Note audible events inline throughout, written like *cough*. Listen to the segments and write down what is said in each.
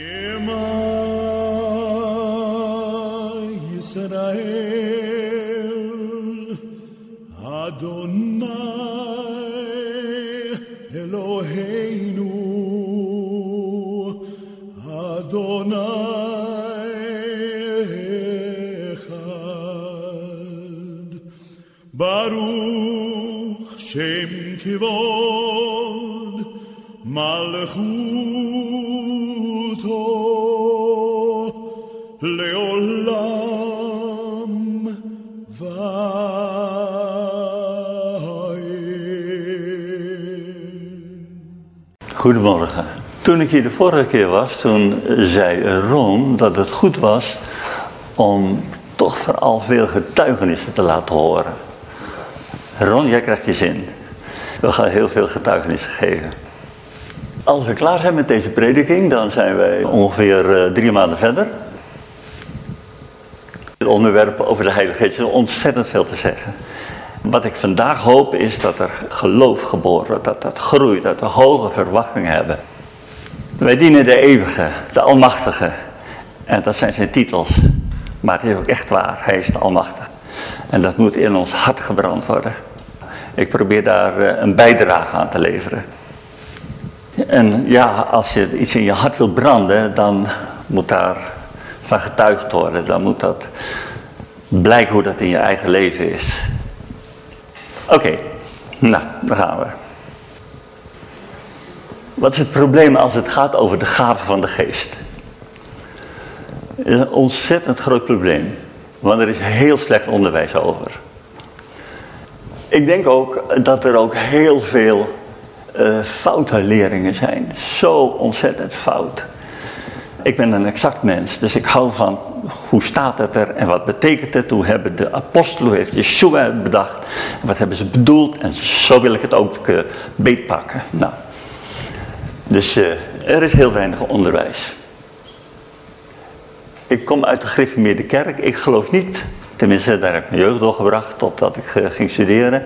Shema Yisrael Toen ik hier de vorige keer was, toen zei Ron dat het goed was om toch vooral veel getuigenissen te laten horen. Ron, jij krijgt je zin. We gaan heel veel getuigenissen geven. Als we klaar zijn met deze prediking, dan zijn wij ongeveer eh, drie maanden verder. Het onderwerp over de Heilige Geest is ontzettend veel te zeggen. Wat ik vandaag hoop is dat er geloof geboren wordt, dat dat groeit, dat we hoge verwachtingen hebben. Wij dienen de eeuwige, de almachtige. En dat zijn zijn titels. Maar het is ook echt waar, hij is de almachtige. En dat moet in ons hart gebrand worden. Ik probeer daar eh, een bijdrage aan te leveren. En ja, als je iets in je hart wil branden, dan moet daar van getuigd worden. Dan moet dat blijken hoe dat in je eigen leven is. Oké, nou, dan gaan we. Wat is het probleem als het gaat over de gaven van de geest? Is een ontzettend groot probleem, want er is heel slecht onderwijs over. Ik denk ook dat er ook heel veel uh, foute leringen zijn. Zo ontzettend fout. Ik ben een exact mens, dus ik hou van hoe staat het er en wat betekent het? Hoe hebben de apostelen, heeft Yeshua het bedacht? Wat hebben ze bedoeld? En zo wil ik het ook uh, beetpakken. Nou, dus uh, er is heel weinig onderwijs. Ik kom uit de gereformeerde kerk. Ik geloof niet, tenminste daar heb ik mijn jeugd doorgebracht totdat ik uh, ging studeren.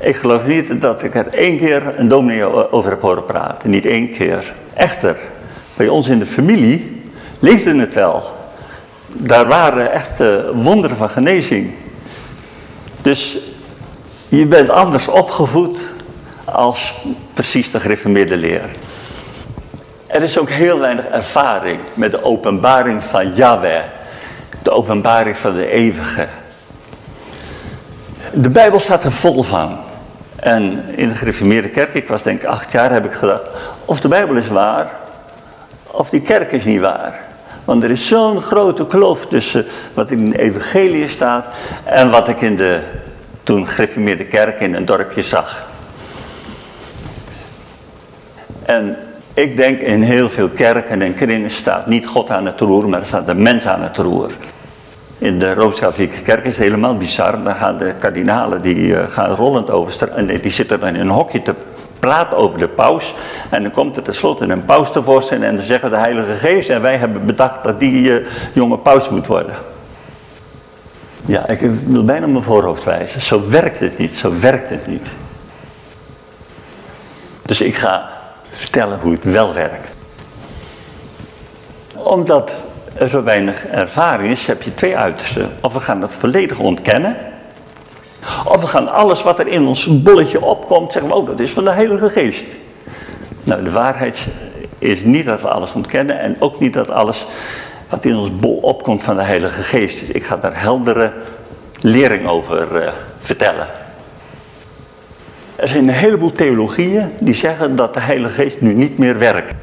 Ik geloof niet dat ik er één keer een dominee over heb horen praten. Niet één keer. Echter, bij ons in de familie leefde het wel. Daar waren echt wonderen van genezing. Dus je bent anders opgevoed als precies de gereformeerde leer. Er is ook heel weinig ervaring met de openbaring van Yahweh. De openbaring van de eeuwige. De Bijbel staat er vol van. En in de gereformeerde kerk, ik was denk ik acht jaar, heb ik gedacht... of de Bijbel is waar, of die kerk is niet waar. Want er is zo'n grote kloof tussen wat in de evangelie staat... en wat ik in de toen gereformeerde kerk in een dorpje zag. En ik denk in heel veel kerken en kringen staat niet God aan het roer, maar staat de mens aan het roer. In de Rooms-Katholieke kerk is het helemaal bizar. Dan gaan de kardinalen, die uh, gaan rollend over en die zitten dan in een hokje te praten over de paus. En dan komt er tenslotte een paus tevoorschijn en dan zeggen de Heilige Geest. En wij hebben bedacht dat die uh, jonge paus moet worden. Ja, ik wil bijna mijn voorhoofd wijzen. Zo werkt het niet, zo werkt het niet. Dus ik ga vertellen hoe het wel werkt. Omdat er zo weinig ervaring is, heb je twee uitersten. Of we gaan het volledig ontkennen. Of we gaan alles wat er in ons bolletje opkomt, zeggen we, oh dat is van de Heilige Geest. Nou, de waarheid is niet dat we alles ontkennen en ook niet dat alles wat in ons bol opkomt van de Heilige Geest is. Ik ga daar heldere lering over uh, vertellen. Er zijn een heleboel theologieën die zeggen dat de Heilige Geest nu niet meer werkt.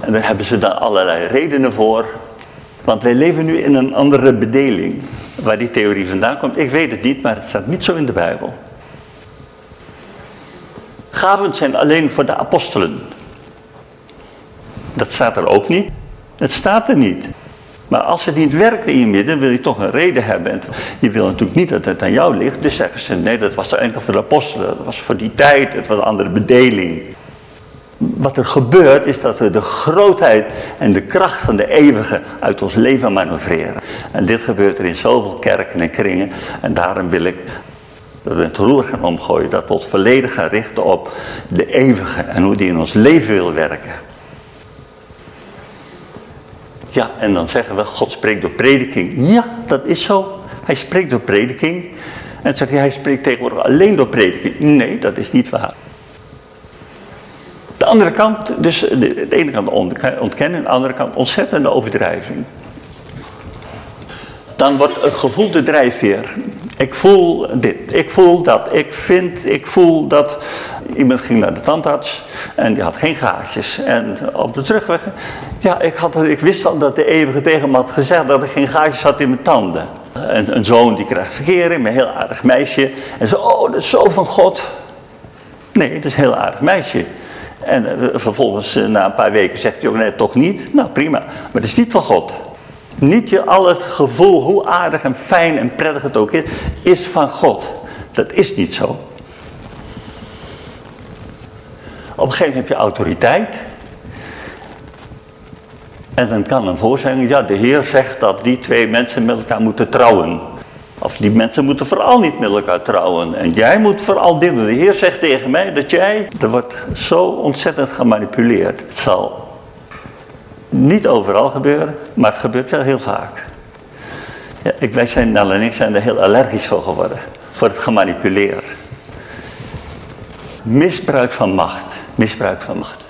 En daar hebben ze dan allerlei redenen voor. Want wij leven nu in een andere bedeling. Waar die theorie vandaan komt, ik weet het niet, maar het staat niet zo in de Bijbel. Gaven zijn alleen voor de apostelen. Dat staat er ook niet. Het staat er niet. Maar als het niet werkt in je midden, wil je toch een reden hebben. En je wil natuurlijk niet dat het aan jou ligt. Dus zeggen ze, nee, dat was enkel voor de apostelen. Dat was voor die tijd, het was een andere bedeling. Wat er gebeurt is dat we de grootheid en de kracht van de eeuwige uit ons leven manoeuvreren. En dit gebeurt er in zoveel kerken en kringen. En daarom wil ik dat we het roer gaan omgooien. Dat we ons volledig gaan richten op de eeuwige en hoe die in ons leven wil werken. Ja, en dan zeggen we, God spreekt door prediking. Ja, dat is zo. Hij spreekt door prediking. En dan zeg je, hij spreekt tegenwoordig alleen door prediking. Nee, dat is niet waar. De andere kant, dus de, ene kant ontkennen, de andere kant ontzettende overdrijving. Dan wordt een gevoel de drijfveer. Ik voel dit, ik voel dat, ik vind, ik voel dat. Iemand ging naar de tandarts en die had geen gaatjes. En op de terugweg, ja, ik, had, ik wist al dat de eeuwige tegen me had gezegd dat ik geen gaatjes had in mijn tanden. En een zoon die krijgt verkering, een heel aardig meisje. En zo, oh, dat is zo van God. Nee, het is een heel aardig meisje. En eh, vervolgens, eh, na een paar weken, zegt hij ook, nee, toch niet. Nou, prima. Maar het is niet van God. Niet je al het gevoel, hoe aardig en fijn en prettig het ook is, is van God. Dat is niet zo. Op een gegeven moment heb je autoriteit. En dan kan een voorzeggen, ja de Heer zegt dat die twee mensen met elkaar moeten trouwen. Of die mensen moeten vooral niet met elkaar trouwen. En jij moet vooral dit doen. De Heer zegt tegen mij dat jij, er wordt zo ontzettend gemanipuleerd. Het zal niet overal gebeuren, maar het gebeurt wel heel vaak. Ja, ik, wij zijn, Nel en ik zijn er heel allergisch voor geworden. Voor het gemanipuleren. Misbruik van macht. Misbruik van macht.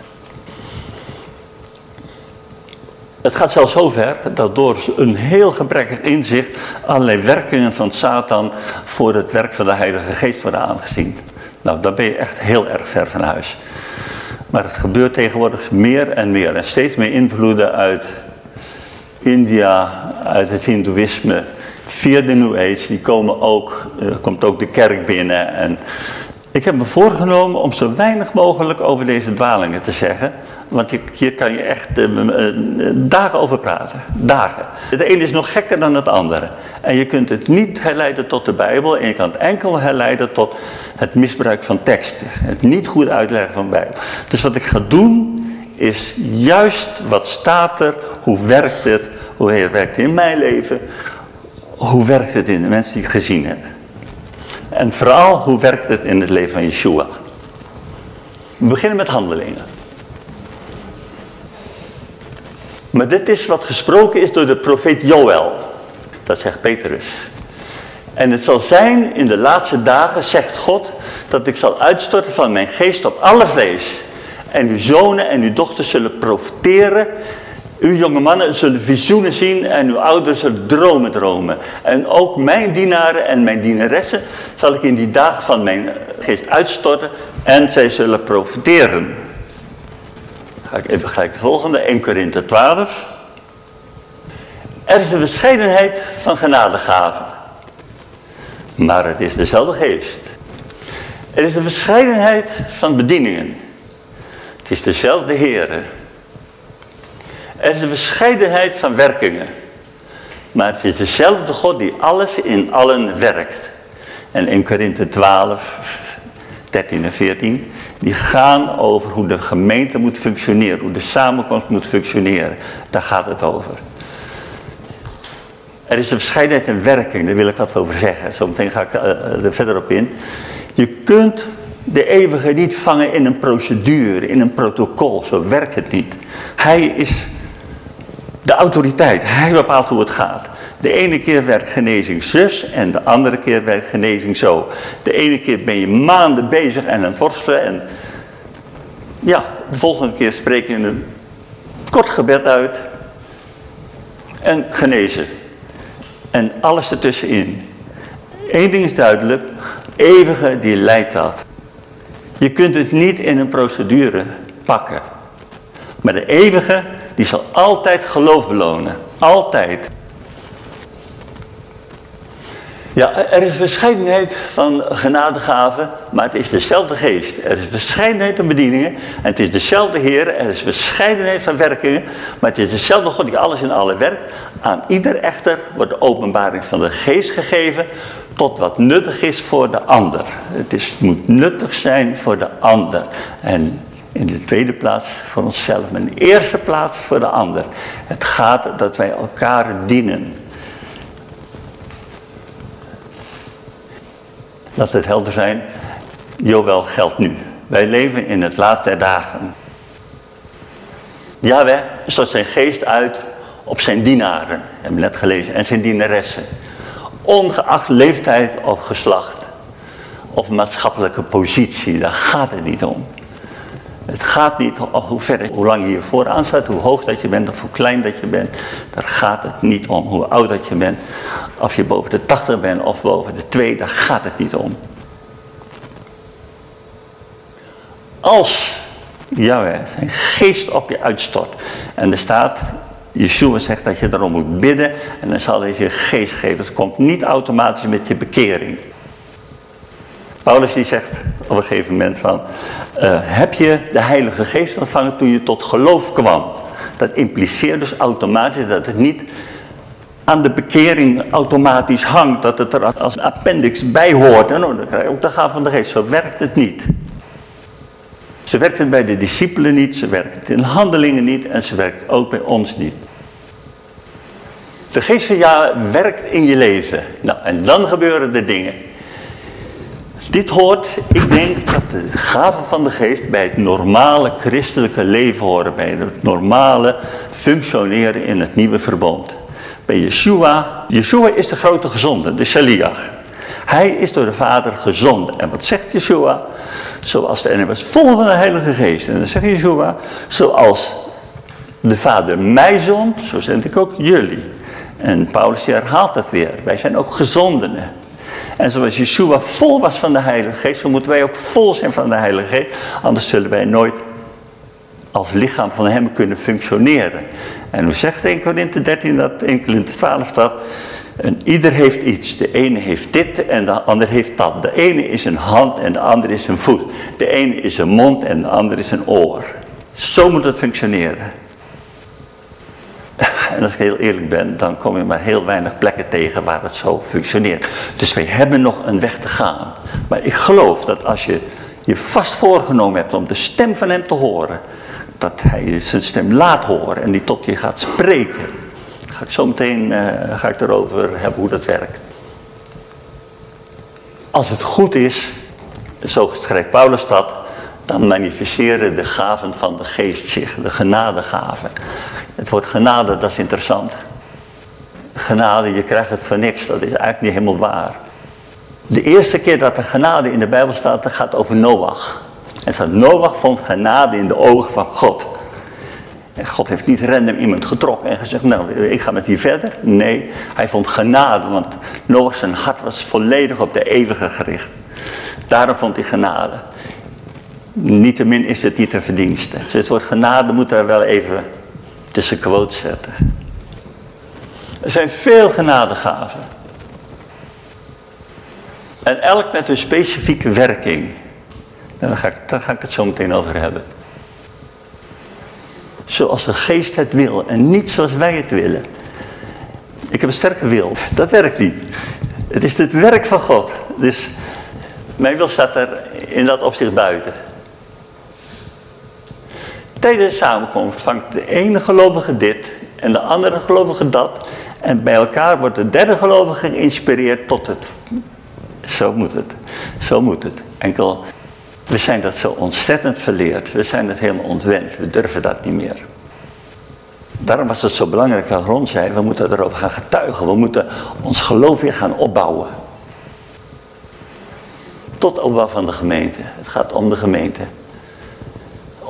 Het gaat zelfs zo ver dat door een heel gebrekkig inzicht allerlei werkingen van Satan voor het werk van de Heilige Geest worden aangezien. Nou, dan ben je echt heel erg ver van huis. Maar het gebeurt tegenwoordig meer en meer. En steeds meer invloeden uit India, uit het Hindoeïsme, via de New Age, die komen ook, er komt ook de kerk binnen. En ik heb me voorgenomen om zo weinig mogelijk over deze dwalingen te zeggen. Want hier kan je echt uh, dagen over praten. Dagen. Het ene is nog gekker dan het andere. En je kunt het niet herleiden tot de Bijbel. En je kan het enkel herleiden tot het misbruik van teksten. Het niet goed uitleggen van de Bijbel. Dus wat ik ga doen is juist wat staat er. Hoe werkt het? Hoe werkt het in mijn leven? Hoe werkt het in de mensen die ik gezien heb? En vooral hoe werkt het in het leven van Yeshua? We beginnen met handelingen. Maar dit is wat gesproken is door de profeet Joël. Dat zegt Petrus. En het zal zijn in de laatste dagen, zegt God, dat ik zal uitstorten van mijn geest op alle vlees. En uw zonen en uw dochters zullen profiteren. Uw jonge mannen zullen visioenen zien en uw ouders zullen dromen dromen. En ook mijn dienaren en mijn dienaressen zal ik in die dagen van mijn geest uitstorten en zij zullen profiteren. Ga ik even gelijk volgende, 1 Korinthe 12. Er is een verscheidenheid van genadegaven. Maar het is dezelfde geest. Er is een verscheidenheid van bedieningen. Het is dezelfde Heer. Er is een verscheidenheid van werkingen. Maar het is dezelfde God die alles in allen werkt. En 1 Korinthe 12, 13 en 14 die gaan over hoe de gemeente moet functioneren, hoe de samenkomst moet functioneren. Daar gaat het over. Er is een verscheidenheid in werking, daar wil ik wat over zeggen. Zometeen ga ik uh, er verder op in. Je kunt de eeuwige niet vangen in een procedure, in een protocol. Zo werkt het niet. Hij is de autoriteit. Hij bepaalt hoe het gaat. De ene keer werkt genezing zus en de andere keer werkt genezing zo. De ene keer ben je maanden bezig en het worstelen en ja, de volgende keer spreek je een kort gebed uit en genezen. En alles ertussenin. Eén ding is duidelijk, eeuwige die leidt dat. Je kunt het niet in een procedure pakken. Maar de eeuwige, die zal altijd geloof belonen. Altijd. Ja, er is verscheidenheid van genadegaven, maar het is dezelfde geest. Er is verscheidenheid van bedieningen en het is dezelfde Heer. Er is verscheidenheid van werkingen, maar het is dezelfde God die alles in alle werkt. Aan ieder echter wordt de openbaring van de geest gegeven tot wat nuttig is voor de ander. Het, is, het moet nuttig zijn voor de ander. En in de tweede plaats voor onszelf, in de eerste plaats voor de ander. Het gaat dat wij elkaar dienen. Laat het helder zijn, Joël geldt nu. Wij leven in het laatste der dagen. Yahweh stort zijn geest uit op zijn dienaren, hebben we net gelezen, en zijn dienaressen. Ongeacht leeftijd of geslacht of maatschappelijke positie, daar gaat het niet om. Het gaat niet om hoe ver, hoe lang je hier vooraan staat, hoe hoog dat je bent of hoe klein dat je bent. Daar gaat het niet om. Hoe oud dat je bent, of je boven de 80 bent of boven de 2, daar gaat het niet om. Als Jawel, zijn geest op je uitstort. En er staat, Yeshua zegt dat je daarom moet bidden en dan zal hij je geest geven. Het komt niet automatisch met je bekering. Paulus die zegt op een gegeven moment van, uh, heb je de heilige geest ontvangen toen je tot geloof kwam? Dat impliceert dus automatisch dat het niet aan de bekering automatisch hangt, dat het er als appendix bij hoort. En dan krijg je ook de gaaf van de geest. Zo werkt het niet. Ze werkt het bij de discipelen niet, ze werkt het in handelingen niet en ze werkt ook bij ons niet. De geest ja werkt in je leven. Nou, en dan gebeuren de dingen. Dit hoort, ik denk dat de gaven van de geest bij het normale christelijke leven horen. Bij het normale functioneren in het nieuwe verbond. Bij Yeshua, Yeshua is de grote gezonde, de Shaliach. Hij is door de Vader gezonden. En wat zegt Yeshua? Zoals de was vol van de Heilige Geest. En dan zegt Yeshua, zoals de Vader mij zond, zo zend ik ook jullie. En Paulus herhaalt dat weer. Wij zijn ook gezondenen. En zoals Yeshua vol was van de Heilige Geest, zo moeten wij ook vol zijn van de Heilige Geest. Anders zullen wij nooit als lichaam van hem kunnen functioneren. En hoe zegt 1 Korinthe 13 dat, 1 Korinthe 12 dat, en ieder heeft iets. De ene heeft dit en de ander heeft dat. De ene is een hand en de andere is een voet. De ene is een mond en de andere is een oor. Zo moet het functioneren. En als ik heel eerlijk ben, dan kom je maar heel weinig plekken tegen waar het zo functioneert. Dus wij hebben nog een weg te gaan. Maar ik geloof dat als je je vast voorgenomen hebt om de stem van hem te horen, dat hij zijn stem laat horen en die tot je gaat spreken Ga ik zo meteen uh, ga ik erover hebben hoe dat werkt. Als het goed is, zo schrijft Paulus dat, dan manifesteren de gaven van de geest zich, de genadegaven. Het woord genade, dat is interessant. Genade, je krijgt het voor niks, dat is eigenlijk niet helemaal waar. De eerste keer dat er genade in de Bijbel staat, dat gaat over Noach. En staat, Noach vond genade in de ogen van God. En God heeft niet random iemand getrokken en gezegd, nou, ik ga met die verder. Nee, hij vond genade, want Noach zijn hart was volledig op de eeuwige gericht. Daarom vond hij genade. Niettemin is het niet te verdienste. Dus het woord genade moet er wel even tussen quotes zetten. Er zijn veel genadegaven. En elk met een specifieke werking. En daar ga ik, daar ga ik het zo meteen over hebben zoals de geest het wil en niet zoals wij het willen. Ik heb een sterke wil. Dat werkt niet. Het is het werk van God. Dus mijn wil staat er in dat opzicht buiten. Tijdens de samenkomst vangt de ene gelovige dit en de andere gelovige dat. En bij elkaar wordt de derde gelovige geïnspireerd tot het. Zo moet het. Zo moet het. Enkel we zijn dat zo ontzettend verleerd. We zijn het helemaal ontwend. We durven dat niet meer. Daarom was het zo belangrijk wat Ron zei. We moeten erover gaan getuigen. We moeten ons geloof weer gaan opbouwen. Tot opbouw van de gemeente. Het gaat om de gemeente.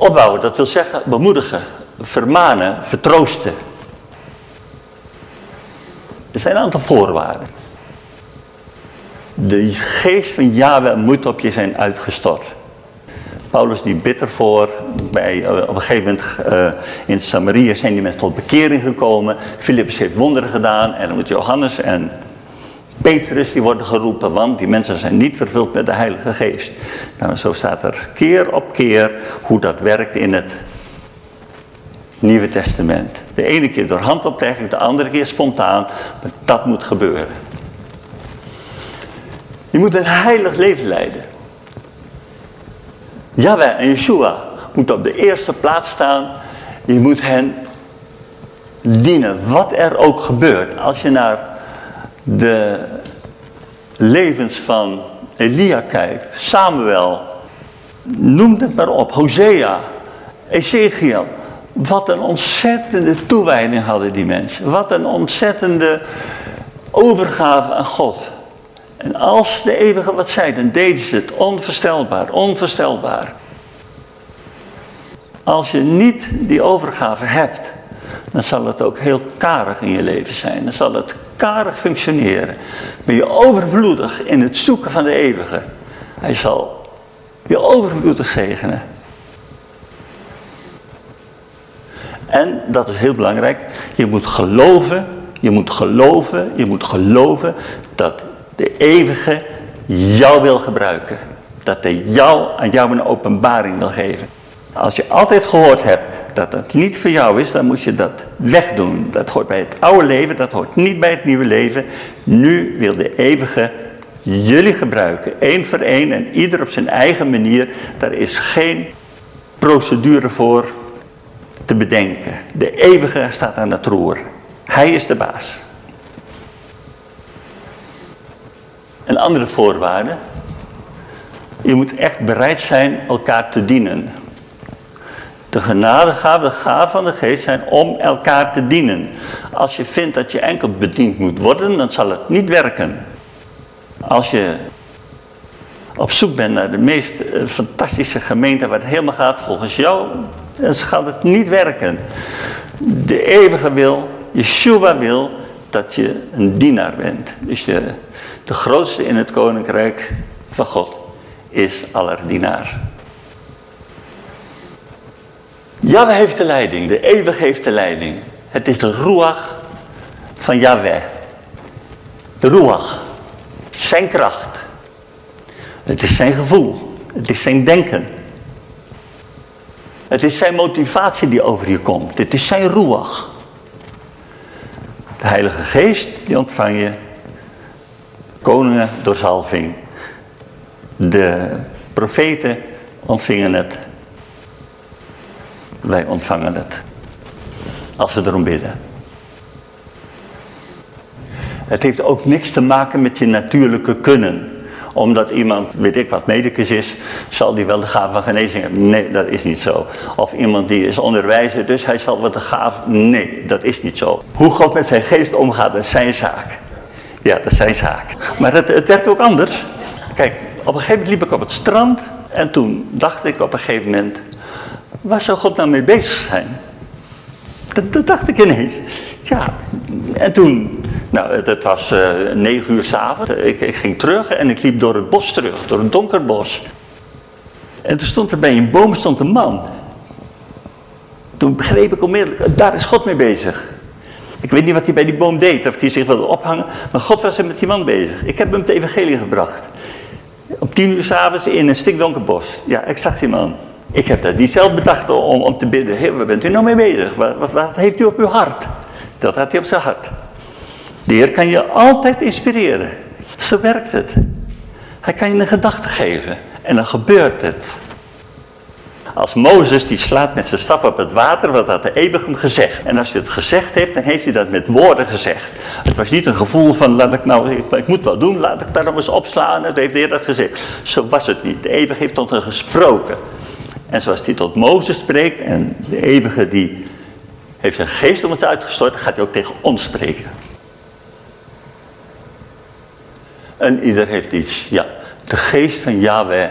Opbouwen, dat wil zeggen bemoedigen, vermanen, vertroosten. Er zijn een aantal voorwaarden. De geest van Yahweh moet op je zijn uitgestort. Paulus die bidt ervoor. Bij, eh, op een gegeven moment uh, in Samaria zijn die mensen tot bekering gekomen. Filippus heeft wonderen gedaan. En dan moet Johannes en Petrus die worden geroepen. Want die mensen zijn niet vervuld met de Heilige Geest. Nou, zo staat er keer op keer hoe dat werkt in het Nieuwe Testament. De ene keer door handoplegging, de andere keer spontaan. Maar dat moet gebeuren. Je moet een heilig leven leiden. Yahweh en Yeshua moeten op de eerste plaats staan. Je moet hen dienen, wat er ook gebeurt. Als je naar de levens van Elia kijkt, Samuel, noem het maar op, Hosea, Ezekiel. Wat een ontzettende toewijding hadden die mensen. Wat een ontzettende overgave aan God. En als de eeuwige wat zei, dan deden ze het onvoorstelbaar, onvoorstelbaar. Als je niet die overgave hebt, dan zal het ook heel karig in je leven zijn. Dan zal het karig functioneren. Ben je overvloedig in het zoeken van de eeuwige. Hij zal je overvloedig zegenen. En, dat is heel belangrijk, je moet geloven, je moet geloven, je moet geloven dat de eeuwige jou wil gebruiken. Dat hij jou, aan jou een openbaring wil geven. Als je altijd gehoord hebt dat het niet voor jou is, dan moet je dat wegdoen. Dat hoort bij het oude leven, dat hoort niet bij het nieuwe leven. Nu wil de eeuwige jullie gebruiken, één voor één en ieder op zijn eigen manier. Daar is geen procedure voor te bedenken. De eeuwige staat aan het roer. Hij is de baas. Een andere voorwaarde. Je moet echt bereid zijn elkaar te dienen. De genadegave, de gaven van de geest zijn om elkaar te dienen. Als je vindt dat je enkel bediend moet worden, dan zal het niet werken. Als je op zoek bent naar de meest eh, fantastische gemeente waar het helemaal gaat volgens jou, dan gaat het niet werken. De eeuwige wil, Yeshua wil, dat je een dienaar bent. Dus je, de grootste in het koninkrijk van God is aller dienaar. Yahweh heeft de leiding, de eeuwige heeft de leiding. Het is de ruach van Yahweh. De ruach, zijn kracht. Het is zijn gevoel, het is zijn denken. Het is zijn motivatie die over je komt. Het is zijn ruach. De Heilige Geest, die ontvang je. Koningen door zalving. De profeten ontvingen het. Wij ontvangen het. Als we erom bidden. Het heeft ook niks te maken met je natuurlijke kunnen omdat iemand, weet ik wat, medicus is, zal die wel de gave van genezing hebben. Nee, dat is niet zo. Of iemand die is onderwijzer, dus hij zal wel de gave... Nee, dat is niet zo. Hoe God met zijn geest omgaat, dat is zijn zaak. Ja, dat is zijn zaak. Maar het, het werkt ook anders. Kijk, op een gegeven moment liep ik op het strand en toen dacht ik op een gegeven moment, waar zou God nou mee bezig zijn? Dat, dacht ik ineens. Ja, en toen, nou, het, was uh, negen uur s'avonds. Ik, ik ging terug en ik liep door het bos terug, door het donker bos. En toen stond er bij een boom stond een man. Toen begreep ik onmiddellijk, daar is God mee bezig. Ik weet niet wat hij bij die boom deed, of hij zich wilde ophangen, maar God was er met die man bezig. Ik heb hem het evangelie gebracht. Om tien uur s'avonds in een stikdonker bos. Ja, ik zag die man. Ik heb dat niet zelf bedacht om, om te bidden. Heer, waar bent u nou mee bezig? Wat, wat, wat heeft u op uw hart? Dat had hij op zijn hart. De Heer kan je altijd inspireren. Zo werkt het. Hij kan je een gedachte geven. En dan gebeurt het. Als Mozes die slaat met zijn staf op het water, wat had de eeuwig hem gezegd. En als hij het gezegd heeft, dan heeft hij dat met woorden gezegd. Het was niet een gevoel van, laat ik nou, ik, moet wel doen, laat ik daar nog eens opslaan. Het heeft de Heer dat gezegd. Zo was het niet. De eeuwig heeft tot hem gesproken. En zoals hij tot Mozes spreekt en de eeuwige die heeft zijn geest om het uitgestort, gaat hij ook tegen ons spreken. En ieder heeft iets, ja. De geest van Yahweh,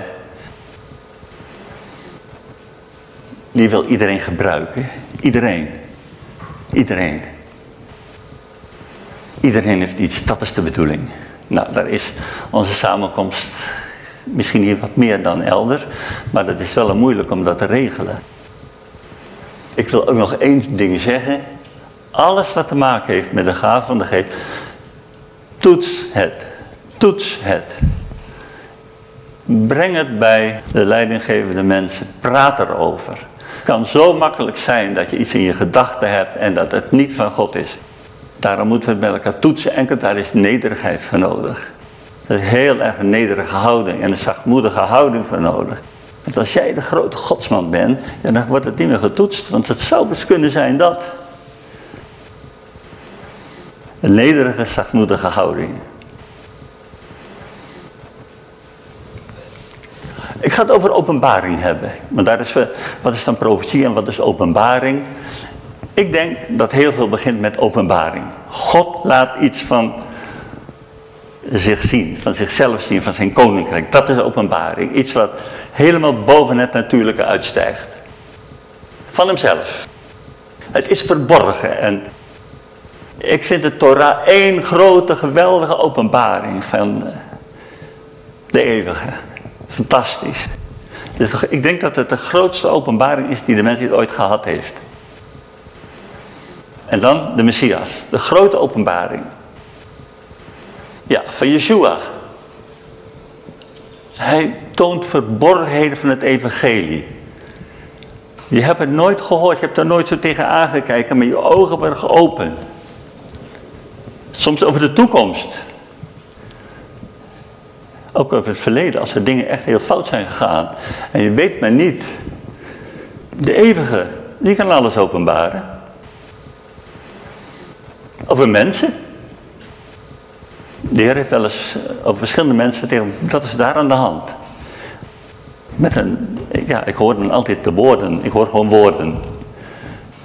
die wil iedereen gebruiken. Iedereen. Iedereen. Iedereen heeft iets, dat is de bedoeling. Nou, daar is onze samenkomst misschien hier wat meer dan elders, maar dat is wel moeilijk om dat te regelen. Ik wil ook nog één ding zeggen. Alles wat te maken heeft met de gave van de geest, toets het. Toets het. Breng het bij de leidinggevende mensen. Praat erover. Kan zo makkelijk zijn dat je iets in je gedachten hebt en dat het niet van God is. Daarom moeten we het met elkaar toetsen en daar is nederigheid voor nodig. Dat is heel erg een nederige houding en een zachtmoedige houding voor nodig. Want als jij de grote godsman bent, dan wordt het niet meer getoetst. Want het zou best kunnen zijn dat. Een nederige, zachtmoedige houding. Ik ga het over openbaring hebben. Maar daar is, wat is dan profetie en wat is openbaring? Ik denk dat heel veel begint met openbaring. God laat iets van zich zien, van zichzelf zien, van zijn koninkrijk. Dat is openbaring. Iets wat helemaal boven het natuurlijke uitstijgt. Van hemzelf. Het is verborgen en ik vind de Torah één grote geweldige openbaring van de eeuwige. Fantastisch. Dus ik denk dat het de grootste openbaring is die de mens ooit gehad heeft. En dan de Messias, de grote openbaring. Ja, van Yeshua. Hij toont verborgenheden van het evangelie. Je hebt het nooit gehoord, je hebt er nooit zo tegen aangekeken, maar je ogen werden geopend. Soms over de toekomst. Ook over het verleden, als er dingen echt heel fout zijn gegaan. En je weet maar niet. De eeuwige, die kan alles openbaren. Over mensen. De Heer heeft wel eens over verschillende mensen tegen dat is daar aan de hand. Met een, ja, ik hoor dan altijd de woorden, ik hoor gewoon woorden.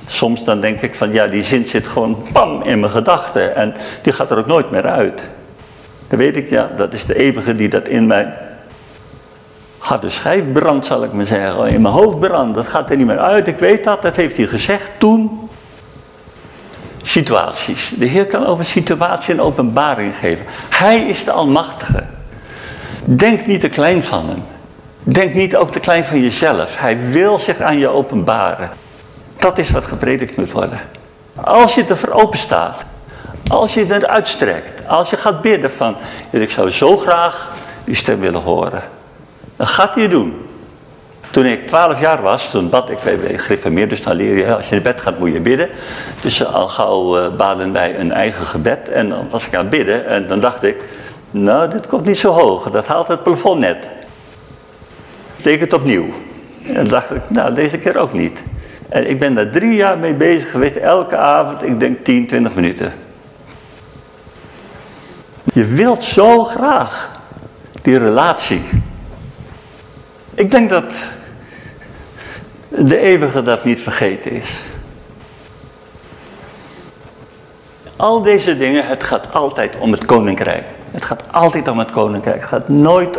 Soms dan denk ik van ja, die zin zit gewoon bam in mijn gedachten en die gaat er ook nooit meer uit. Dan weet ik, ja, dat is de eeuwige die dat in mijn harde schijf brandt, zal ik maar zeggen. In mijn hoofd brandt, dat gaat er niet meer uit. Ik weet dat, dat heeft hij gezegd toen. Situaties. De Heer kan over situatie een openbaring geven. Hij is de Almachtige. Denk niet te klein van hem. Denk niet ook te klein van jezelf. Hij wil zich aan je openbaren. Dat is wat gepredikt moet worden. Als je ervoor open staat. Als je het uitstrekt. Als je gaat bidden van. Ik zou zo graag die stem willen horen. Dan gaat hij het doen. Toen ik 12 jaar was, toen bad ik, bij gereformeerd, dus dan leer je, als je in bed gaat moet je bidden. Dus al gauw uh, baden wij een eigen gebed en dan was ik aan het bidden en dan dacht ik, nou dit komt niet zo hoog, dat haalt het plafond net. Het opnieuw. En dan dacht ik, nou deze keer ook niet. En ik ben daar drie jaar mee bezig geweest, elke avond, ik denk 10, 20 minuten. Je wilt zo graag die relatie. Ik denk dat de eeuwige dat niet vergeten is. Al deze dingen, het gaat altijd om het koninkrijk. Het gaat altijd om het koninkrijk. Het gaat nooit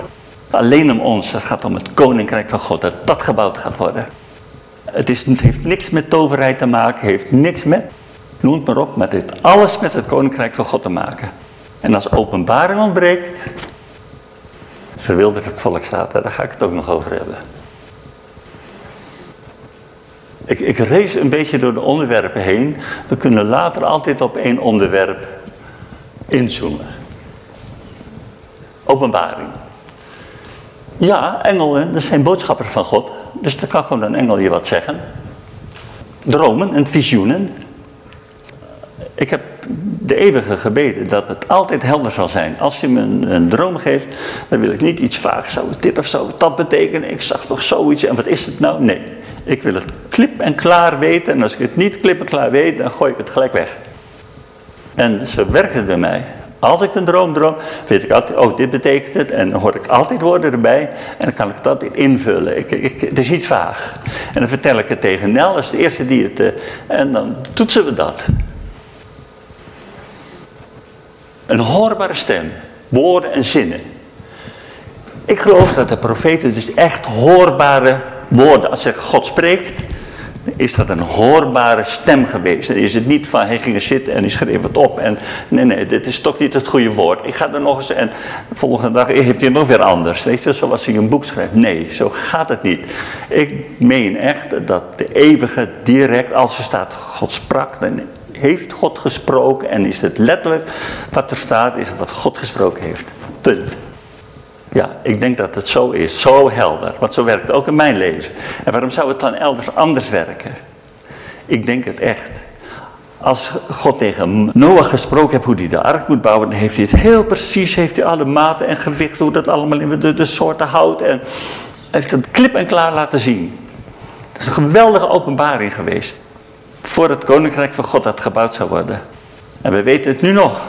alleen om ons. Het gaat om het koninkrijk van God. Dat dat gebouwd gaat worden. Het, heeft niks met toverheid te maken. heeft niks met, noem het maar op. Maar het heeft alles met het koninkrijk van God te maken. En als openbaring ontbreekt, verwildert het volk staat. Daar ga ik het ook nog over hebben. Ik, ik race een beetje door de onderwerpen heen. We kunnen later altijd op één onderwerp inzoomen. Openbaring. Ja, engelen, dat zijn boodschappers van God. Dus dan kan gewoon een engel je wat zeggen. Dromen en visioenen. Ik heb de eeuwige gebeden dat het altijd helder zal zijn. Als je me een, droom geeft, dan wil ik niet iets vaag. Zou het dit of het dat betekenen? Ik zag toch zoiets en wat is het nou? Nee. Ik wil het klip en klaar weten. En als ik het niet klip en klaar weet, dan gooi ik het gelijk weg. En zo werkt het bij mij. Als ik een droom droom, weet ik altijd, oh dit betekent het. En dan hoor ik altijd woorden erbij. En dan kan ik altijd invullen. Ik, ik, het is niet vaag. En dan vertel ik het tegen Nel, dat is de eerste die het... Uh, en dan toetsen we dat. Een hoorbare stem. Woorden en zinnen. Ik geloof dat de profeten dus echt hoorbare woorden, als God spreekt, is dat een hoorbare stem geweest. Dan is het niet van hij ging zitten en hij schreef het op. En nee, nee, dit is toch niet het goede woord. Ik ga er nog eens en de volgende dag heeft hij nog weer anders. Weet je, zoals hij een boek schrijft. Nee, zo gaat het niet. Ik meen echt dat de eeuwige direct, als er staat God sprak, dan heeft God gesproken en is het letterlijk wat er staat, is wat God gesproken heeft. Punt. Ja, ik denk dat het zo is, zo helder. Want zo werkt het ook in mijn leven. En waarom zou het dan elders anders werken? Ik denk het echt. Als God tegen Noach gesproken heeft hoe hij de ark moet bouwen, dan heeft hij het heel precies, heeft hij alle maten en gewichten, hoe dat allemaal in de, de soorten hout en heeft het klip en klaar laten zien. Dat is een geweldige openbaring geweest. Voor het koninkrijk van God dat gebouwd zou worden. En we weten het nu nog.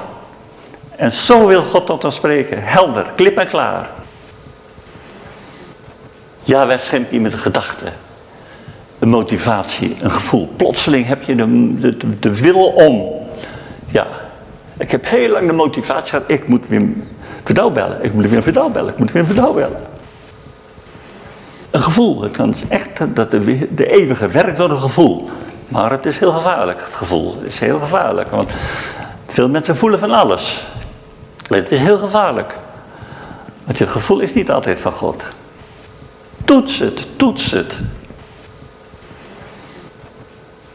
En zo wil God tot ons spreken. Helder, klip en klaar. Ja, wij schenkt niet met een gedachte. Een motivatie, een gevoel. Plotseling heb je de, de, de wil om. Ja, ik heb heel lang de motivatie gehad. Ik moet weer Verdouw bellen. Ik moet weer Verdouw bellen. Ik moet weer Verdouw bellen. Een gevoel. Het kan echt dat de, de eeuwige werkt door een gevoel. Maar het is heel gevaarlijk, het gevoel. Het is heel gevaarlijk. Want veel mensen voelen van alles. Het is heel gevaarlijk. Want je gevoel is niet altijd van God. Toets het, toets het.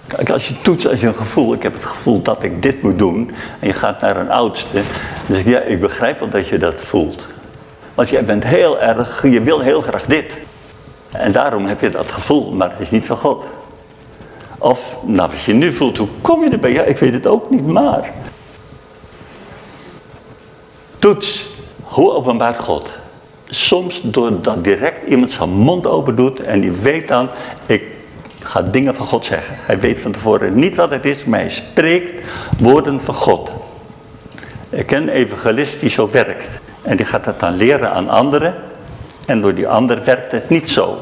Kijk, als je toetst, als je een gevoel, ik heb het gevoel dat ik dit moet doen, en je gaat naar een oudste, ik, ja, ik begrijp wel dat je dat voelt. Want jij bent heel erg, je wil heel graag dit. En daarom heb je dat gevoel, maar het is niet van God. Of, nou, wat je nu voelt, hoe kom je erbij? Ja, ik weet het ook niet, maar. Toets, hoe openbaart God? Soms doordat direct iemand zijn mond open doet en die weet dan, ik ga dingen van God zeggen. Hij weet van tevoren niet wat het is, maar hij spreekt woorden van God. Ik ken een evangelist die zo werkt. En die gaat dat dan leren aan anderen. En door die ander werkt het niet zo.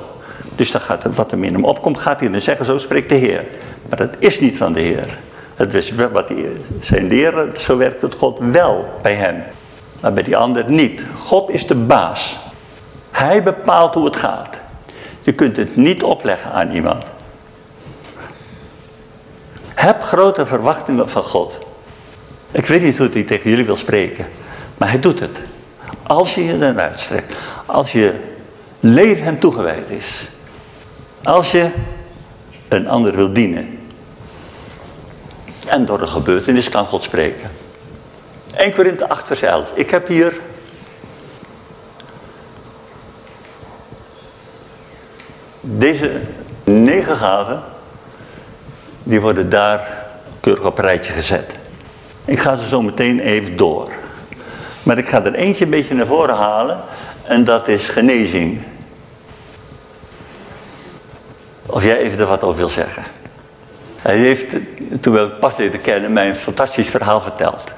Dus dan gaat wat er in hem opkomt, gaat hij dan zeggen, zo spreekt de Heer. Maar dat is niet van de Heer. Het is wat hij, zijn leren, zo werkt het God wel bij hem. Maar bij die ander niet. God is de baas. Hij bepaalt hoe het gaat. Je kunt het niet opleggen aan iemand. Heb grote verwachtingen van God. Ik weet niet hoe hij tegen jullie wil spreken. Maar hij doet het. Als je je dan uitstrekt. Als je leven hem toegewijd is. Als je een ander wil dienen. En door een gebeurtenis kan God spreken. 1 Korinthe 8 vers 11. Ik heb hier... Deze negen gaven die worden daar keurig op een rijtje gezet. Ik ga ze zo meteen even door. Maar ik ga er eentje een beetje naar voren halen en dat is genezing. Of jij even er wat over wil zeggen. Hij heeft, toen we pas leren kennen, mij een fantastisch verhaal verteld.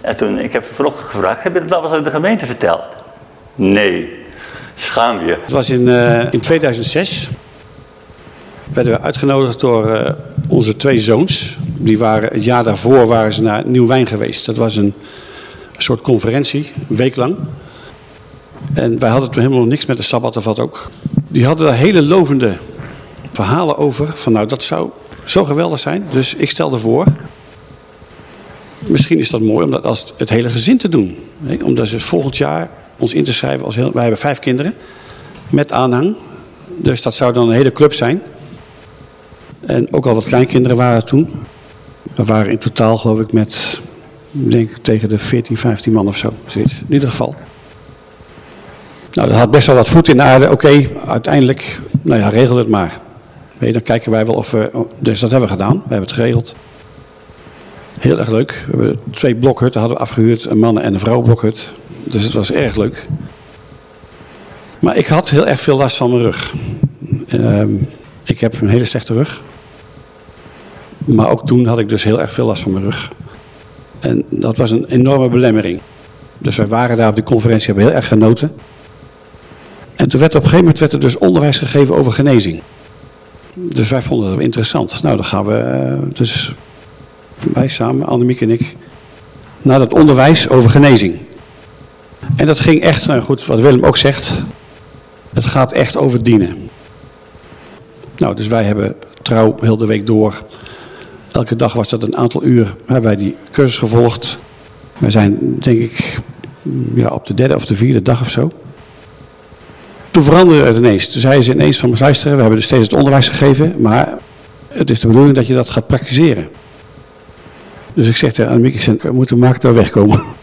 En toen, ik heb vanochtend gevraagd, heb je het nou eens aan de gemeente verteld? Nee, schaam je. Het was in, uh, in 2006 werden we uitgenodigd door uh, onze twee zoons. Die waren, het jaar daarvoor waren ze naar Nieuwwijn geweest. Dat was een, soort conferentie, een week lang. En wij hadden toen helemaal niks met de Sabbat of wat ook. Die hadden hele lovende verhalen over. Van nou, dat zou zo geweldig zijn. Dus ik stelde voor. Misschien is dat mooi om dat als het hele gezin te doen. Hè? Om dus volgend jaar ons in te schrijven als heel... Wij hebben vijf kinderen. Met aanhang. Dus dat zou dan een hele club zijn. En ook al wat kleinkinderen waren toen. We waren in totaal geloof ik met, denk tegen de 14, 15 man of zo. Zoiets. In ieder geval. Nou, dat had best wel wat voet in de aarde. Oké, uiteindelijk, nou ja, regel het maar. Dan kijken wij wel of we... Dus dat hebben we gedaan. We hebben het geregeld. Heel erg leuk. We hebben twee blokhutten hadden we afgehuurd. Een mannen- en een vrouwenblokhut. Dus het was erg leuk. Maar ik had heel erg veel last van mijn rug. Uh, ik heb een hele slechte rug. Maar ook toen had ik dus heel erg veel last van mijn rug. En dat was een enorme belemmering. Dus wij waren daar op die conferentie, hebben heel erg genoten. En toen werd op een gegeven moment werd er dus onderwijs gegeven over genezing. Dus wij vonden dat interessant. Nou, dan gaan we, eh, dus wij samen, Annemiek en ik, naar dat onderwijs over genezing. En dat ging echt, nou goed, wat Willem ook zegt, het gaat echt over dienen. Nou, dus wij hebben trouw heel de week door. Elke dag was dat een aantal uur. Hebben wij die cursus gevolgd. We zijn, denk ik, ja, op de derde of de vierde dag of zo. Toen veranderde het ineens. Toen zeiden ze ineens van, luisteren, we hebben dus steeds het onderwijs gegeven, maar het is de bedoeling dat je dat gaat praktiseren. Dus ik zeg tegen Annemiek, ik zeg, moeten maken daar wegkomen. *laughs*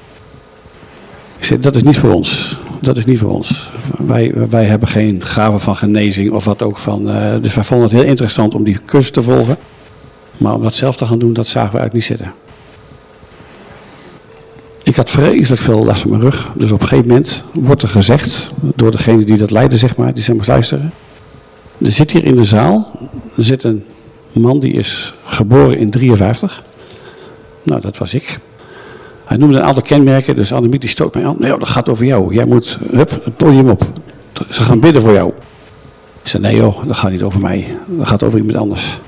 Ik zeg, dat is niet voor ons dat is niet voor ons. Wij, wij hebben geen gave van genezing of wat ook van. Uh, dus wij vonden het heel interessant om die cursus te volgen. Maar om dat zelf te gaan doen, dat zagen we uit niet zitten. Ik had vreselijk veel last van mijn rug. Dus op een gegeven moment wordt er gezegd, door degene die dat leidde, zeg maar, die zeg maar luisteren. Er zit hier in de zaal, er zit een man die is geboren in 53. Nou, dat was ik. Hij noemde een aantal kenmerken, dus Annemiek die stoot mij aan. Nee, dat gaat over jou. Jij moet, hup, het podium op. Ze gaan bidden voor jou. Ik zei, nee joh, dat gaat niet over mij. Dat gaat over iemand anders.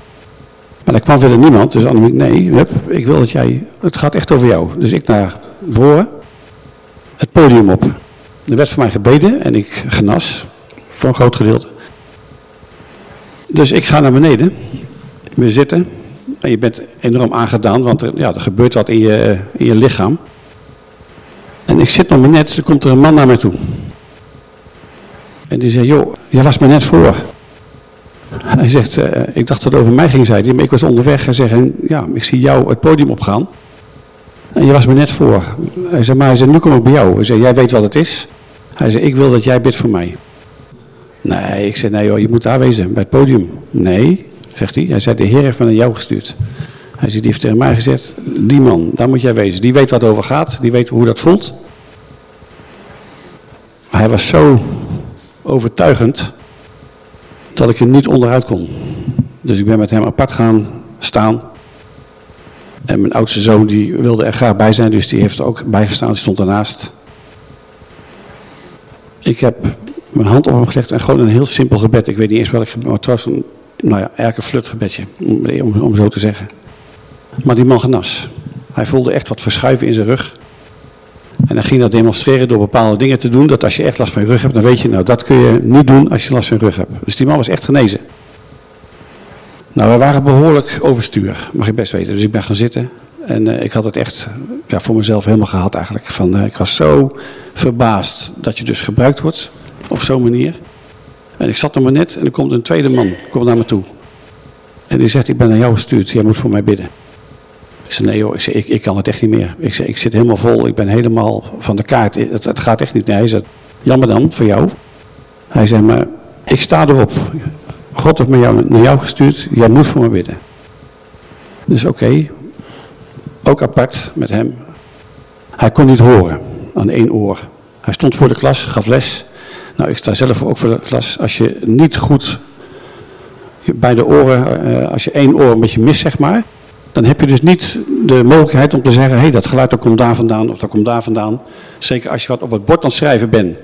Maar er kwam verder niemand. Dus Annemiek, nee, hup, ik wil dat jij... Het gaat echt over jou. Dus ik naar voren. Het podium op. Er werd voor mij gebeden en ik genas. Voor een groot gedeelte. Dus ik ga naar beneden. We zitten. En je bent enorm aangedaan, want er, ja, er gebeurt wat in je, in je lichaam. En ik zit nog maar net, er komt er een man naar mij toe. En die zei, joh, jij was me net voor. Hij zegt, eh, ik dacht dat het over mij ging, zei hij, maar ik was onderweg. Hij zegt, en, ja, ik zie jou het podium opgaan. En je was me net voor. Hij zei, maar hij zei, nu kom ik bij jou. Hij zei, jij weet wat het is. Hij zei, ik wil dat jij bidt voor mij. Nee, ik zei, nee joh, je moet daar wezen, bij het podium. Nee, zegt hij. Hij zei, de Heer heeft me naar jou gestuurd. Hij zei, die heeft tegen mij gezegd, die man, daar moet jij wezen. Die weet wat het over gaat, die weet hoe dat voelt. Maar hij was zo overtuigend dat ik er niet onderuit kon. Dus ik ben met hem apart gaan staan. En mijn oudste zoon die wilde er graag bij zijn, dus die heeft er ook bijgestaan, die stond ernaast. Ik heb mijn hand op hem gelegd en gewoon een heel simpel gebed. Ik weet niet eens ik gebed, maar trouwens een, nou ja, eigenlijk een flutgebedje, om, om, zo te zeggen. Maar die man genas. Hij voelde echt wat verschuiven in zijn rug. En dan ging dat demonstreren door bepaalde dingen te doen. Dat als je echt last van je rug hebt, dan weet je, nou dat kun je niet doen als je last van je rug hebt. Dus die man was echt genezen. Nou, we waren behoorlijk overstuur, mag je best weten. Dus ik ben gaan zitten. En uh, ik had het echt ja, voor mezelf helemaal gehad eigenlijk. Van, uh, ik was zo verbaasd dat je dus gebruikt wordt op zo'n manier. En ik zat er maar net en er komt een tweede man komt naar me toe. En die zegt, ik ben naar jou gestuurd, jij moet voor mij bidden. Ik zei, nee joh, ik, zei, ik, ik kan het echt niet meer. Ik zei, ik zit helemaal vol, ik ben helemaal van de kaart. Het, het gaat echt niet. Nee, hij zei, jammer dan, voor jou. Hij zei, maar ik sta erop. God heeft jou, naar jou gestuurd, jij moet voor me bidden. Dus oké, ook apart met hem. Hij kon niet horen, aan één oor. Hij stond voor de klas, gaf les. Nou, ik sta zelf ook voor de klas. Als je niet goed bij de oren, als je één oor een beetje mist, zeg maar dan heb je dus niet de mogelijkheid om te zeggen, hé, hey, dat geluid dat komt daar vandaan of dat komt daar vandaan. Zeker als je wat op het bord aan het schrijven bent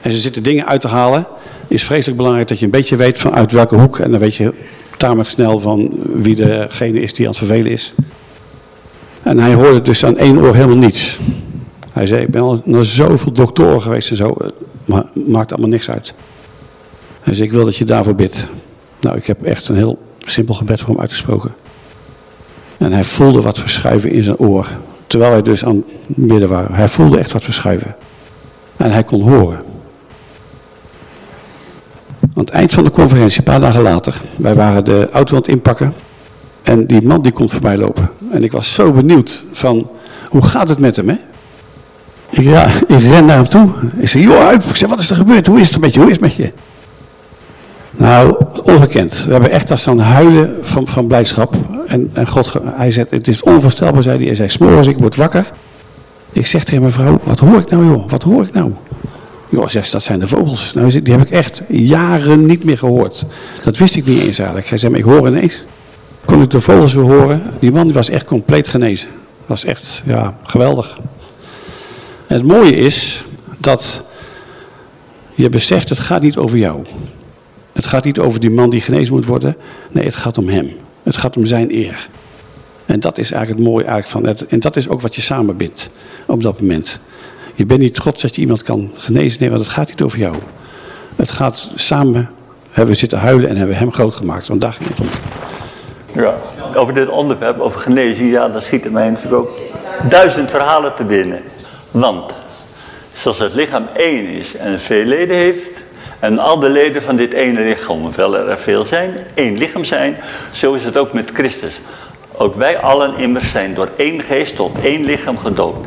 en ze zitten dingen uit te halen, is vreselijk belangrijk dat je een beetje weet van uit welke hoek. En dan weet je tamelijk snel van wie degene is die aan het vervelen is. En hij hoorde dus aan één oor helemaal niets. Hij zei, ik ben al naar zoveel doktoren geweest en zo, maar maakt allemaal niks uit. Hij zei, ik wil dat je daarvoor bidt. Nou, ik heb echt een heel simpel gebed voor hem uitgesproken. En hij voelde wat verschuiven in zijn oor. Terwijl hij dus aan het midden waren. Hij voelde echt wat verschuiven. En hij kon horen. Aan het eind van de conferentie, een paar dagen later, wij waren de auto aan het inpakken. En die man die komt voorbij lopen. En ik was zo benieuwd van, hoe gaat het met hem hè? Ik, ja, ik ren naar hem toe. Ik zei, joh. Ik zei, wat is er gebeurd? Hoe is het met je? Hoe is het met je? Nou, ongekend. We hebben echt daar staan huilen van, van blijdschap. En, en God, hij zegt, het is onvoorstelbaar, zei hij. Hij zei, s'morgens, ik word wakker. Ik zeg tegen mijn vrouw, wat hoor ik nou joh, wat hoor ik nou? Joh, zegt, dat zijn de vogels. Nou, die heb ik echt jaren niet meer gehoord. Dat wist ik niet eens eigenlijk. Hij zei, maar ik hoor ineens. Kon ik de vogels weer horen. Die man was echt compleet genezen. Dat was echt, ja, geweldig. Het mooie is dat je beseft, het gaat niet over jou. Het gaat niet over die man die genezen moet worden. Nee, het gaat om hem. Het gaat om zijn eer. En dat is eigenlijk het mooie eigenlijk van het. En dat is ook wat je samenbindt op dat moment. Je bent niet trots dat je iemand kan genezen. Nee, want het gaat niet over jou. Het gaat samen. Hebben we zitten huilen en hebben we hem groot gemaakt. Want daar ging het om. Ja, over dit onderwerp, over genezing, ja, daar schieten mij natuurlijk ook duizend verhalen te binnen. Want, zoals het lichaam één is en veel leden heeft, en al de leden van dit ene lichaam, hoewel er veel zijn, één lichaam zijn, zo is het ook met Christus. Ook wij allen immers zijn door één geest tot één lichaam gedoopt.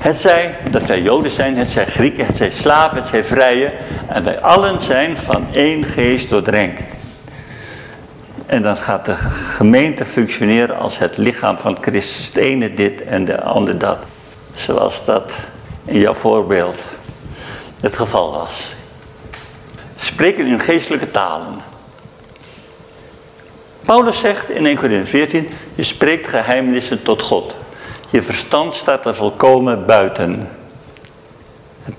Het zij dat wij Joden zijn, het zij Grieken, het zij slaven, het zij vrije. En wij allen zijn van één geest doordrenkt. En dan gaat de gemeente functioneren als het lichaam van Christus. De ene dit en de ander dat. Zoals dat in jouw voorbeeld het geval was. Spreken in geestelijke talen. Paulus zegt in 1 Corinthië 14, je spreekt geheimnissen tot God. Je verstand staat er volkomen buiten.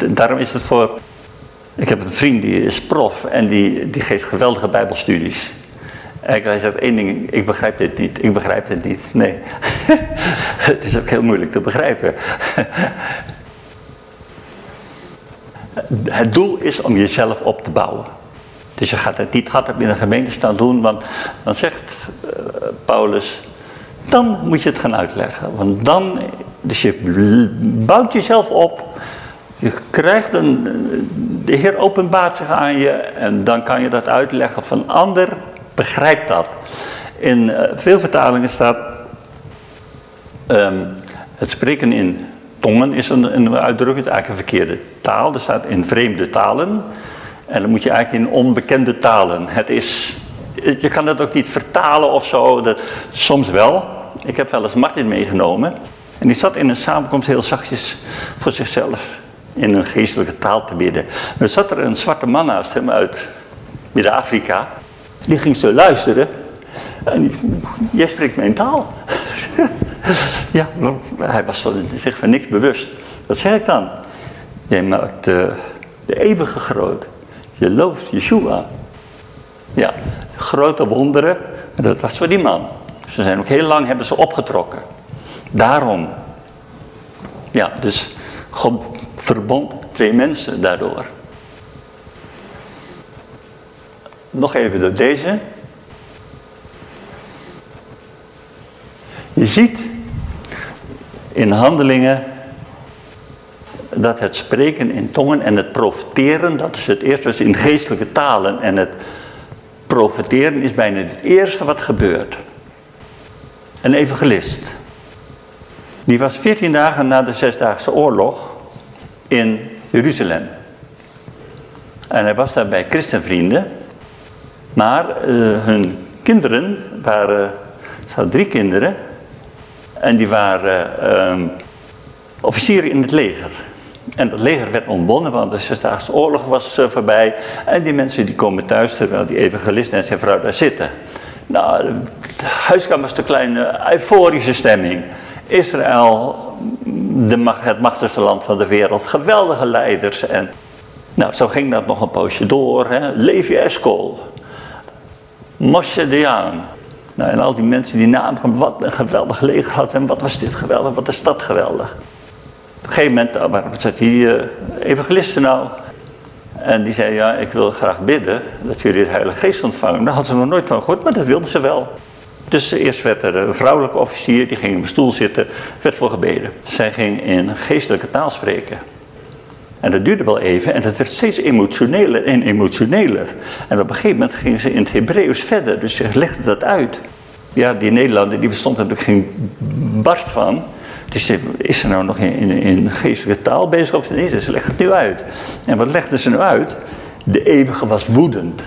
Daarom is het voor Ik heb een vriend die is prof en die, die geeft geweldige bijbelstudies. En hij zegt één ding, ik begrijp dit niet, ik begrijp dit niet. Nee, *laughs* het is ook heel moeilijk te begrijpen. Het doel is om jezelf op te bouwen. Dus je gaat het niet hardop in een gemeente staan doen, want dan zegt uh, Paulus, dan moet je het gaan uitleggen. Want dan, dus je bouwt jezelf op, je krijgt een, de Heer openbaart zich aan je en dan kan je dat uitleggen van ander begrijpt dat. In uh, veel vertalingen staat um, het spreken in tongen is een, een uitdrukking, het is eigenlijk een verkeerde taal. Er staat in vreemde talen. En dan moet je eigenlijk in onbekende talen. Het is, je kan dat ook niet vertalen of zo. Dat, soms wel. Ik heb wel eens Martin meegenomen. En die zat in een samenkomst heel zachtjes voor zichzelf in een geestelijke taal te bidden. Er zat er een zwarte man naast hem uit Midden-Afrika. Die ging zo luisteren. En die, jij spreekt mijn taal. *laughs* ja, hij was zich van niks bewust. Wat zeg ik dan? Jij maakt de, de eeuwige groot. Je looft Yeshua. Ja, grote wonderen. Dat was voor die man. Ze zijn ook heel lang hebben ze opgetrokken. Daarom. Ja, dus God verbond twee mensen daardoor. Nog even door deze. Je ziet in handelingen dat het spreken in tongen en het profiteren, dat is het eerste, dus in geestelijke talen en het profiteren is bijna het eerste wat gebeurt. Een evangelist. Die was veertien dagen na de Zesdaagse Oorlog in Jeruzalem. En hij was daar bij christenvrienden. Maar uh, hun kinderen waren, ze hadden drie kinderen. En die waren uh, officieren in het leger. En het leger werd ontbonden, want de Zesdaagse oorlog was uh, voorbij. En die mensen die komen thuis, terwijl die evangelist en zijn vrouw daar zitten. Nou, de huiskamer was te klein, euforische stemming. Israël, de het machtigste land van de wereld, geweldige leiders. En nou, zo ging dat nog een poosje door. Hè. Levi Eskol, Moshe Deaan. Nou, en al die mensen die naam kwamen, wat een geweldig leger had en wat was dit geweldig, wat is dat geweldig. Op een gegeven moment, waar zat die uh, evangelisten nou? En die zei, ja, ik wil graag bidden dat jullie de Heilige Geest ontvangen. Daar hadden ze nog nooit van gehoord, maar dat wilden ze wel. Dus eerst werd er een vrouwelijke officier, die ging op een stoel zitten, werd voor gebeden. Zij ging in geestelijke taal spreken. En dat duurde wel even en dat werd steeds emotioneler en emotioneler. En op een gegeven moment gingen ze in het Hebreeuws verder, dus ze legden dat uit. Ja, die Nederlander die verstond er natuurlijk geen barst van. Is ze nou nog in, in, geestelijke taal bezig of niet? Ze legden het nu uit. En wat legden ze nu uit? De eeuwige was woedend.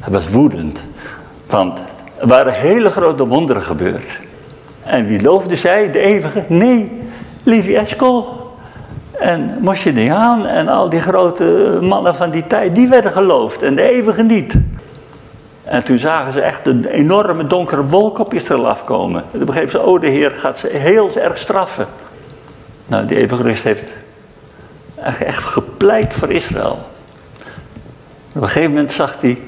Hij was woedend. Want er waren hele grote wonderen gebeurd. En wie loofde zij? De eeuwige? Nee, Levi Eskol. En Moshe Deaan en al die grote mannen van die tijd, die werden geloofd en de eeuwige niet. En toen zagen ze echt een enorme donkere wolk op Israël afkomen. En toen begrepen ze, oh de Heer gaat ze heel erg straffen. Nou, die evangelist heeft echt gepleit voor Israël. Op een gegeven moment zag hij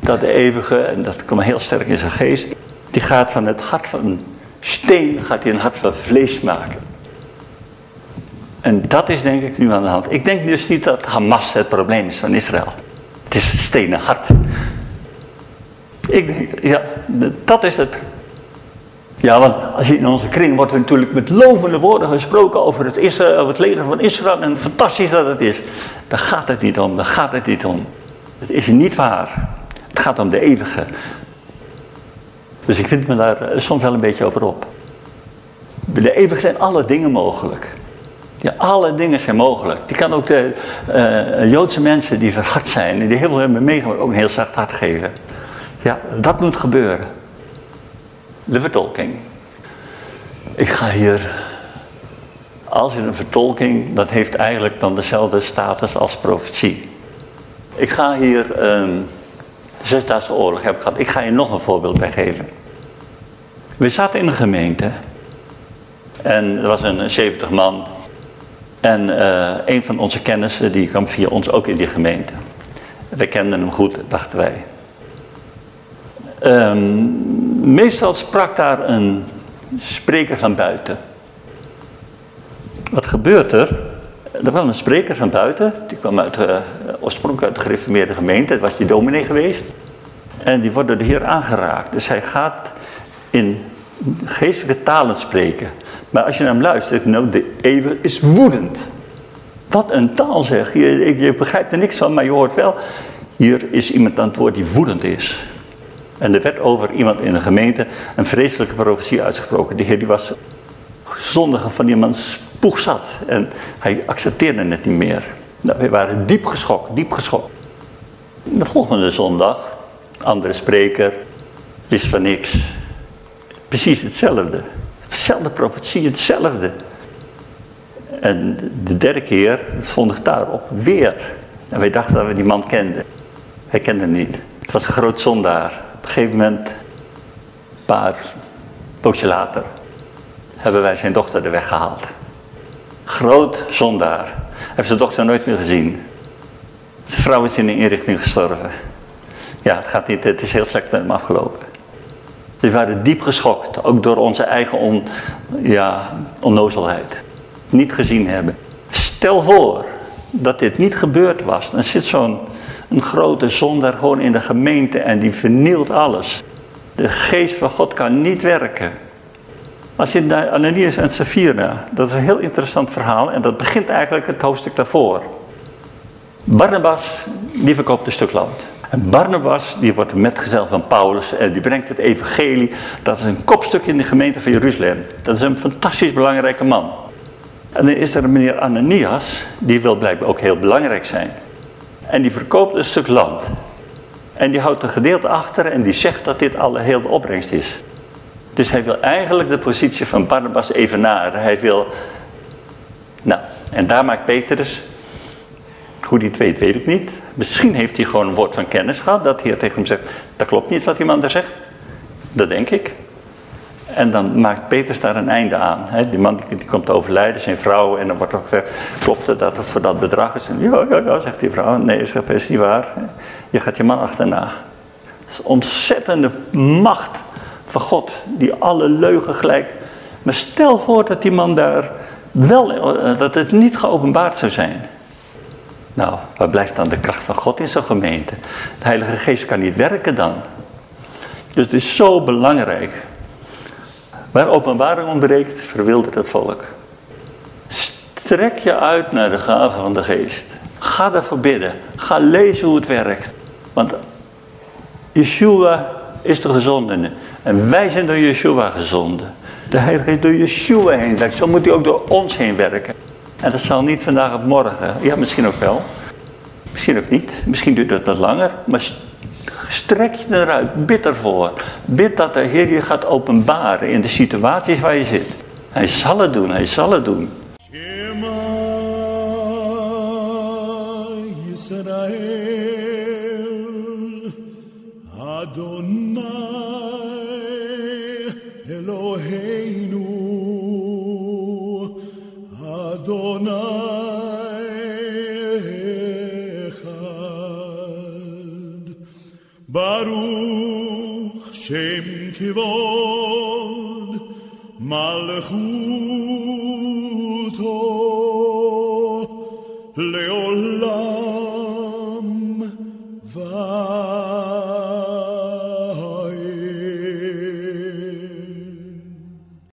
dat de eeuwige, en dat kwam heel sterk in zijn geest, die gaat van het hart van steen, gaat hij een hart van vlees maken. En dat is denk ik nu aan de hand. Ik denk dus niet dat Hamas het probleem is van Israël. Het is het stenen hart. Ik denk, ja, dat is het. Ja, want als je in onze kring wordt natuurlijk met lovende woorden gesproken over het, Israël, over het leger van Israël en fantastisch dat het is. Daar gaat het niet om, daar gaat het niet om. Het is niet waar. Het gaat om de eeuwige. Dus ik vind me daar eh, soms wel een beetje over op. Bij de eeuwige zijn alle dingen mogelijk. Ja, alle dingen zijn mogelijk. Die kan ook de uh, Joodse mensen die verhard zijn, die heel veel hebben meegemaakt, ook een heel zacht hart geven. Ja, dat moet gebeuren. De vertolking. Ik ga hier, als in een vertolking, dat heeft eigenlijk dan dezelfde status als profetie. Ik ga hier, um, de Zesdaagse oorlog heb gehad, ik ga je nog een voorbeeld bij geven. We zaten in een gemeente en er was een 70 man En uh, een van onze kennissen die kwam via ons ook in die gemeente. We kenden hem goed, dachten wij. Um, meestal sprak daar een spreker van buiten. Wat gebeurt er? Er was een spreker van buiten, die kwam uit, uh, oorspronkelijk uit de gereformeerde gemeente, het was die dominee geweest. En die wordt door de Heer aangeraakt. Dus hij gaat in geestelijke talen spreken. Maar als je naar hem luistert, nou, de eeuw is woedend. Wat een taal zeg. Je, je begrijpt er niks van, maar je hoort wel. Hier is iemand aan het woord die woedend is. En er werd over iemand in de gemeente een vreselijke profetie uitgesproken. De Heer die was zondige van die man spoegzat. En hij accepteerde het niet meer. Nou, we waren diep geschokt, diep geschokt. De volgende zondag, andere spreker, wist van niks. Precies hetzelfde. Dezelfde profetie, hetzelfde. En de derde keer ik daarop weer. En wij dachten dat we die man kenden. Hij kende niet. Het was een groot zondaar. Op een gegeven moment, een paar poosje later, hebben wij zijn dochter er weggehaald. Groot zondaar. Heeft zijn dochter nooit meer gezien. Zijn vrouw is in een inrichting gestorven. Ja, het gaat niet, het is heel slecht met hem afgelopen. We waren diep geschokt, ook door onze eigen on, ja, onnozelheid. Niet gezien hebben. Stel voor dat dit niet gebeurd was. Dan zit zo'n een grote zondaar gewoon in de gemeente en die vernielt alles. De geest van God kan niet werken. Als je naar Ananias en Sapphira, dat is een heel interessant verhaal en dat begint eigenlijk het hoofdstuk daarvoor. Barnabas, die verkoopt een stuk land. En Barnabas, die wordt metgezel van Paulus en die brengt het evangelie. Dat is een kopstuk in de gemeente van Jeruzalem. Dat is een fantastisch belangrijke man. En dan is er een meneer Ananias, die wil blijkbaar ook heel belangrijk zijn. En die verkoopt een stuk land. En die houdt een gedeelte achter en die zegt dat dit alle heel de opbrengst is. Dus hij wil eigenlijk de positie van Barnabas evenaren. Hij wil... Nou, en daar maakt Petrus hoe die het weet, weet ik niet. Misschien heeft hij gewoon een woord van kennis gehad. Dat hij tegen hem zegt, dat klopt niet wat die man daar zegt. Dat denk ik. En dan maakt Peters daar een einde aan. die man die, komt te overlijden, zijn vrouw. En dan wordt ook gezegd, klopt het dat het voor dat bedrag is? Ja, ja, ja, zegt die vrouw. Nee, dat is niet waar. Je gaat je man achterna. Dat is ontzettende macht van God. Die alle leugen gelijk. Maar stel voor dat die man daar wel, eh, dat het niet geopenbaard zou zijn. Nou, waar blijft dan de kracht van God in zo'n gemeente? De Heilige Geest kan niet werken dan. Dus het is zo belangrijk. Waar openbaring ontbreekt, verwildert het volk. Strek je uit naar de gave van de geest. Ga ervoor bidden. Ga lezen hoe het werkt. Want Yeshua is de gezondene. En wij zijn door Yeshua gezonden. De Heilige Geest door Yeshua heen werkt. Zo moet hij ook door ons heen werken. En dat zal niet vandaag of morgen. Ja, misschien ook wel. Misschien ook niet. Misschien duurt het wat langer. Maar strek je eruit. Bid ervoor. Bid dat de Heer je gaat openbaren in de situaties waar je zit. Hij zal het doen. Hij zal het doen. Adonai kivon malchut.